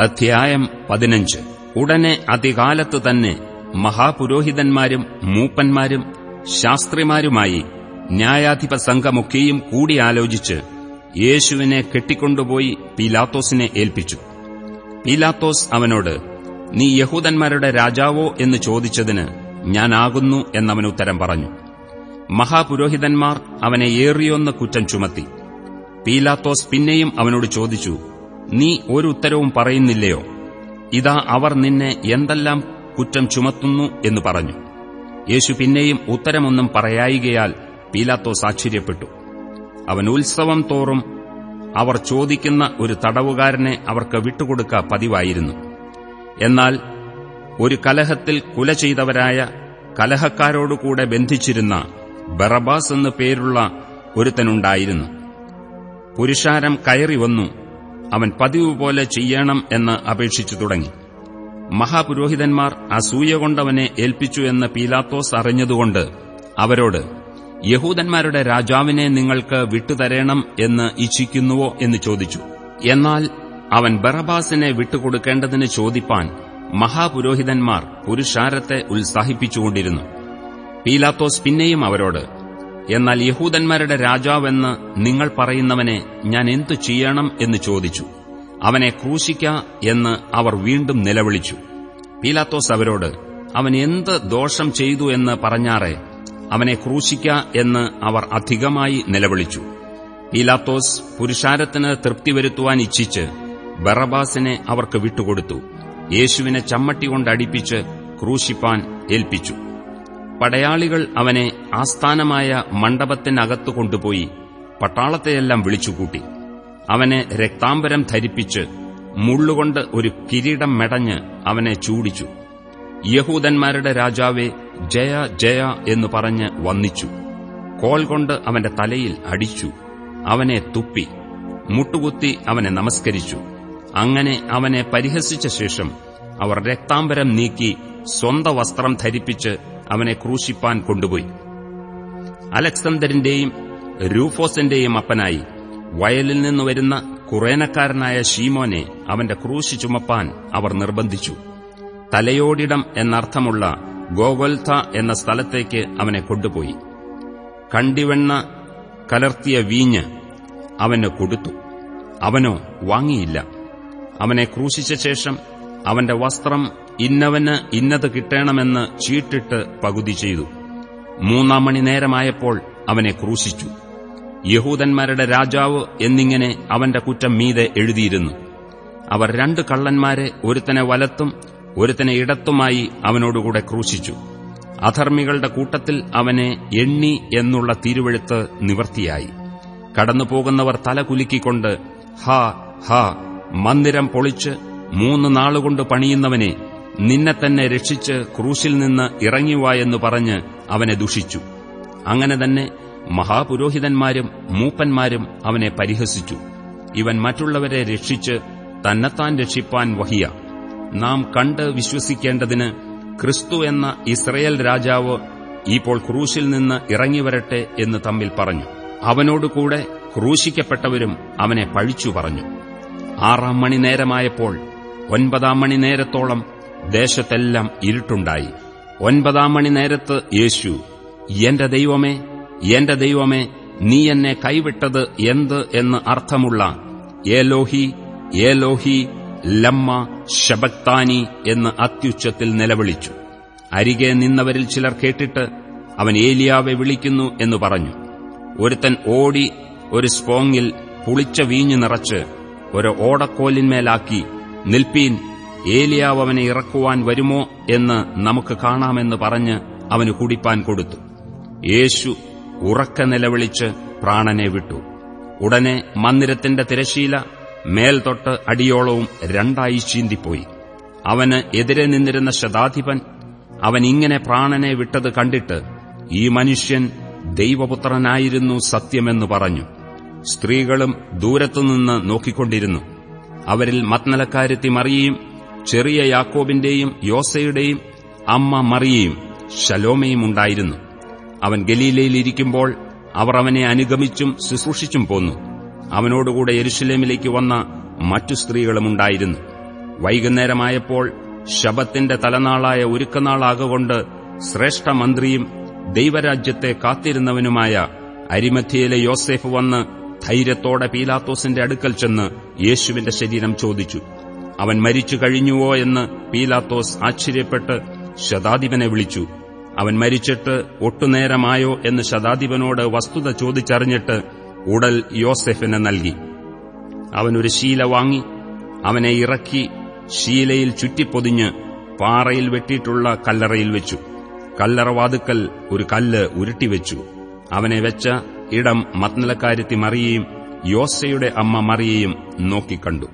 അധ്യായം പതിനഞ്ച്. ഉടനെ അതികാലത്തു തന്നെ മഹാപുരോഹിതന്മാരും മൂപ്പന്മാരും ശാസ്ത്രിമാരുമായി ന്യായാധിപ സംഘമൊക്കെയും കൂടിയാലോചിച്ച് യേശുവിനെ കെട്ടിക്കൊണ്ടുപോയി പീലാത്തോസിനെ ഏൽപ്പിച്ചു. പീലാത്തോസ് അവനോട് നീ യഹൂദന്മാരുടെ രാജാവോ എന്ന് ചോദിച്ചതിന് ഞാനാകുന്നു എന്നവൻ ഉത്തരം പറഞ്ഞു. മഹാപുരോഹിതന്മാർ അവനെ ഏറിയൊന്ന് കുറ്റം ചുമത്തി. പീലാത്തോസ് പിന്നെയും അവനോട് ചോദിച്ചു നീ ഒരു ഉത്തരവും പറയുന്നില്ലയോ? ഇതാ അവർ നിന്നെ എന്തെല്ലാം കുറ്റം ചുമത്തുന്നു എന്ന് പറഞ്ഞു. യേശു പിന്നെയും ഉത്തരമൊന്നും പറയായികയാൽ പീലാത്തോസ് ആശ്ചര്യപ്പെട്ടു. അവൻ ഉത്സവം തോറും അവർ ചോദിക്കുന്ന ഒരു തടവുകാരനെ അവർക്ക് വിട്ടുകൊടുക്ക പതിവായിരുന്നു. എന്നാൽ ഒരു കലഹത്തിൽ കുല ചെയ്തവരായ കലഹക്കാരോടുകൂടെ ബന്ധിച്ചിരുന്ന ബറബാസ് എന്നു പേരുള്ള ഒരുത്തനുണ്ടായിരുന്നു. പുരുഷാരം കയറി വന്നു. അവൻ പതിവ് പോലെ ചെയ്യണം എന്ന് അപേക്ഷിച്ചു തുടങ്ങി. മഹാപുരോഹിതന്മാർ അസൂയ കൊണ്ടവനെ ഏൽപ്പിച്ചു എന്ന് പീലാത്തോസ് അറിഞ്ഞതുകൊണ്ട് അവരോട് യഹൂദന്മാരുടെ രാജാവിനെ നിങ്ങൾക്ക് വിട്ടുതരേണം എന്ന് ഇച്ഛിക്കുന്നുവോ എന്ന് ചോദിച്ചു. എന്നാൽ അവൻ ബറബാസിനെ വിട്ടുകൊടുക്കേണ്ടതിന് ചോദിപ്പാൻ മഹാപുരോഹിതന്മാർ പുരുഷാരത്തെ ഉത്സാഹിപ്പിച്ചുകൊണ്ടിരുന്നു. പീലാത്തോസ് പിന്നെയും അവരോട് എന്നാൽ യഹൂദന്മാരുടെ രാജാവെന്ന് നിങ്ങൾ പറയുന്നവനെ ഞാൻ എന്തു ചെയ്യണം എന്ന് ചോദിച്ചു. അവനെ ക്രൂശിക്ക എന്ന് അവർ വീണ്ടും നിലവിളിച്ചു. പീലാത്തോസ് അവരോട് അവൻ എന്ത് ദോഷം ചെയ്തു എന്ന് പറഞ്ഞാറെ അവനെ ക്രൂശിക്ക എന്ന് അവർ അധികമായി നിലവിളിച്ചു. പീലാത്തോസ് പുരുഷാരത്തിന് തൃപ്തി വരുത്തുവാൻ ഇച്ഛിച്ച് ബറബാസിനെ അവർക്ക് വിട്ടുകൊടുത്തു. യേശുവിനെ ചമ്മട്ടി കൊണ്ടടിപ്പിച്ച് ക്രൂശിപ്പാൻ ഏൽപ്പിച്ചു. പടയാളികൾ അവനെ ആസ്ഥാനമായ മണ്ഡപത്തിനകത്തു കൊണ്ടുപോയി പട്ടാളത്തെയെല്ലാം വിളിച്ചുകൂട്ടി. അവനെ രക്താംബരം ധരിപ്പിച്ച് മുള്ളുകൊണ്ട് ഒരു കിരീടം മെടഞ്ഞ് അവനെ ചൂടിച്ചു. യഹൂദന്മാരുടെ രാജാവെ ജയ ജയ എന്ന് പറഞ്ഞ് വന്നിച്ചു. കോൾ കൊണ്ട് അവന്റെ തലയിൽ അടിച്ചു. അവനെ തുപ്പി. മുട്ടുകുത്തി അവനെ നമസ്കരിച്ചു. അങ്ങനെ അവനെ പരിഹസിച്ച ശേഷം അവർ രക്താംബരം നീക്കി സ്വന്ത വസ്ത്രം ധരിപ്പിച്ച് അവനെ ക്രൂശിപ്പാൻ കൊണ്ടുപോയി. അലക്സാണ്ടറിന്റെയും രൂഫോസിന്റെയും അപ്പനായി വയലിൽ നിന്ന് വരുന്ന കുറേനക്കാരനായ ഷീമോനെ അവന്റെ ക്രൂശ് ചുമപ്പാൻ അവർ നിർബന്ധിച്ചു. തലയോടിടം എന്നർത്ഥമുള്ള ഗോഗോൽഥ എന്ന സ്ഥലത്തേക്ക് അവനെ കൊണ്ടുപോയി. കണ്ടിവെണ്ണ കലർത്തിയ വീഞ്ഞ് അവന് കൊടുത്തു. അവനോ വാങ്ങിയില്ല. അവനെ ക്രൂശിച്ച ശേഷം അവന്റെ വസ്ത്രം ഇന്നവന് ഇന്നത് കിട്ടണമെന്ന് ചീട്ടിട്ട് പകുതി ചെയ്തു. മൂന്നാം മണി നേരമായപ്പോൾ അവനെ ക്രൂശിച്ചു. യഹൂദന്മാരുടെ രാജാവ് എന്നിങ്ങനെ അവന്റെ കുറ്റം മീതെ എഴുതിയിരുന്നു. അവർ രണ്ട് കള്ളന്മാരെ ഒരുത്തനെ വലത്തും ഒരുത്തനെ ഇടത്തുമായി അവനോടുകൂടെ ക്രൂശിച്ചു. അധർമ്മികളുടെ കൂട്ടത്തിൽ അവനെ എണ്ണി എന്നുള്ള തിരുവെഴുത്ത് നിവർത്തിയായി. കടന്നുപോകുന്നവർ തല കുലുക്കിക്കൊണ്ട് ഹാ ഹാ മന്ദിരം പൊളിച്ച് മൂന്ന് നാളുകൊണ്ട് പണിയുന്നവനെ നിന്നെ തന്നെ രക്ഷിച്ച് ക്രൂശിൽ നിന്ന് ഇറങ്ങിവായെന്ന് പറഞ്ഞ് അവനെ ദുഷിച്ചു. അങ്ങനെ തന്നെ മഹാപുരോഹിതന്മാരും മൂപ്പന്മാരും അവനെ പരിഹസിച്ചു. ഇവൻ മറ്റുള്ളവരെ രക്ഷിച്ച് തന്നെത്താൻ രക്ഷിപ്പാൻ വഹിയ. നാം കണ്ട് വിശ്വസിക്കേണ്ടതിന് ക്രിസ്തു എന്ന ഇസ്രയേൽ രാജാവ് ഇപ്പോൾ ക്രൂശിൽ നിന്ന് ഇറങ്ങിവരട്ടെ എന്ന് തമ്മിൽ പറഞ്ഞു. അവനോടുകൂടെ ക്രൂശിക്കപ്പെട്ടവരും അവനെ പഴിച്ചു പറഞ്ഞു. ആറാം മണി നേരമായപ്പോൾ ഒൻപതാം മണി നേരത്തോളം ദേശത്തെല്ലാം ഇരുട്ടുണ്ടായി. ഒൻപതാം മണി നേരത്ത് യേശു എന്റെ ദൈവമേ എന്റെ ദൈവമേ നീ എന്നെ കൈവിട്ടത് എന്ത് എന്ന് അർത്ഥമുള്ള ഏലോഹി ഏലോഹി ലമ്മ ശബക്താനി എന്ന് അത്യുച്ചത്തിൽ നിലവിളിച്ചു. അരികെ നിന്നവരിൽ ചിലർ കേട്ടിട്ട് അവൻ ഏലിയാവെ വിളിക്കുന്നു എന്ന് പറഞ്ഞു. ഒരുത്തൻ ഓടി ഒരു സ്പോങ്ങിൽ പുളിച്ച വീഞ്ഞു നിറച്ച് ഒരു ഓടക്കോലിന്മേലാക്കി നിൽപ്പീൻ ഏലിയാവ് അവനെ ഇറക്കുവാൻ വരുമോ എന്ന് നമുക്ക് കാണാമെന്ന് പറഞ്ഞ് അവന് കുടിപ്പാൻ കൊടുത്തു. യേശു ഉറക്ക നിലവിളിച്ച് പ്രാണനെ വിട്ടു. ഉടനെ മന്ദിരത്തിന്റെ തിരശീല മേൽതൊട്ട് അടിയോളവും രണ്ടായി ചീന്തിപ്പോയി. അവന് എതിരെ നിന്നിരുന്ന ശതാധിപൻ അവൻ ഇങ്ങനെ പ്രാണനെ വിട്ടത് കണ്ടിട്ട് ഈ മനുഷ്യൻ ദൈവപുത്രനായിരുന്നു സത്യമെന്ന് പറഞ്ഞു. സ്ത്രീകളും ദൂരത്തുനിന്ന് നോക്കിക്കൊണ്ടിരുന്നു. അവരിൽ മത്നലക്കാരുത്തി മറിയയും ചെറിയ യാക്കോബിന്റെയും യോസയുടെയും അമ്മ മറിയയും ശലോമയും ഉണ്ടായിരുന്നു. അവൻ ഗലീലയിലിരിക്കുമ്പോൾ അവർ അവനെ അനുഗമിച്ചും ശുശ്രൂഷിച്ചും പോന്നു. അവനോടുകൂടെ യെരുഷലേമിലേക്ക് വന്ന മറ്റു സ്ത്രീകളുമുണ്ടായിരുന്നു വൈകുന്നേരമായപ്പോൾ ശബത്തിന്റെ തലനാളായ ഒരുക്കനാളാകൊണ്ട് ശ്രേഷ്ഠമന്ത്രിയും ദൈവരാജ്യത്തെ കാത്തിരുന്നവനുമായ അരിമധ്യയിലെ യോസേഫ് വന്ന് ധൈര്യത്തോടെ പീലാത്തോസിന്റെ അടുക്കൽ ചെന്ന് യേശുവിന്റെ ശരീരം ചോദിച്ചു. അവൻ മരിച്ചു കഴിഞ്ഞുവോ എന്ന് പീലാത്തോസ് ആശ്ചര്യപ്പെട്ട് ശതാധിപനെ വിളിച്ചു. അവൻ മരിച്ചിട്ട് ഒട്ടുനേരമായോ എന്ന് ശതാധിപനോട് വസ്തുത ചോദിച്ചറിഞ്ഞിട്ട് ഉടൽ യോസെഫിന് നൽകി. അവനൊരു ശീല വാങ്ങി അവനെ ഇറക്കി ശീലയിൽ ചുറ്റിപ്പൊതിഞ്ഞ് പാറയിൽ വെട്ടിയിട്ടുള്ള കല്ലറയിൽ വെച്ചു. കല്ലറവാതുക്കൽ ഒരു കല്ല് ഉരുട്ടിവെച്ചു അവനെ വെച്ച ഇടം മത്നലക്കാരുത്തി മറിയയും യോസയുടെ അമ്മ മറിയയും നോക്കിക്കണ്ടു.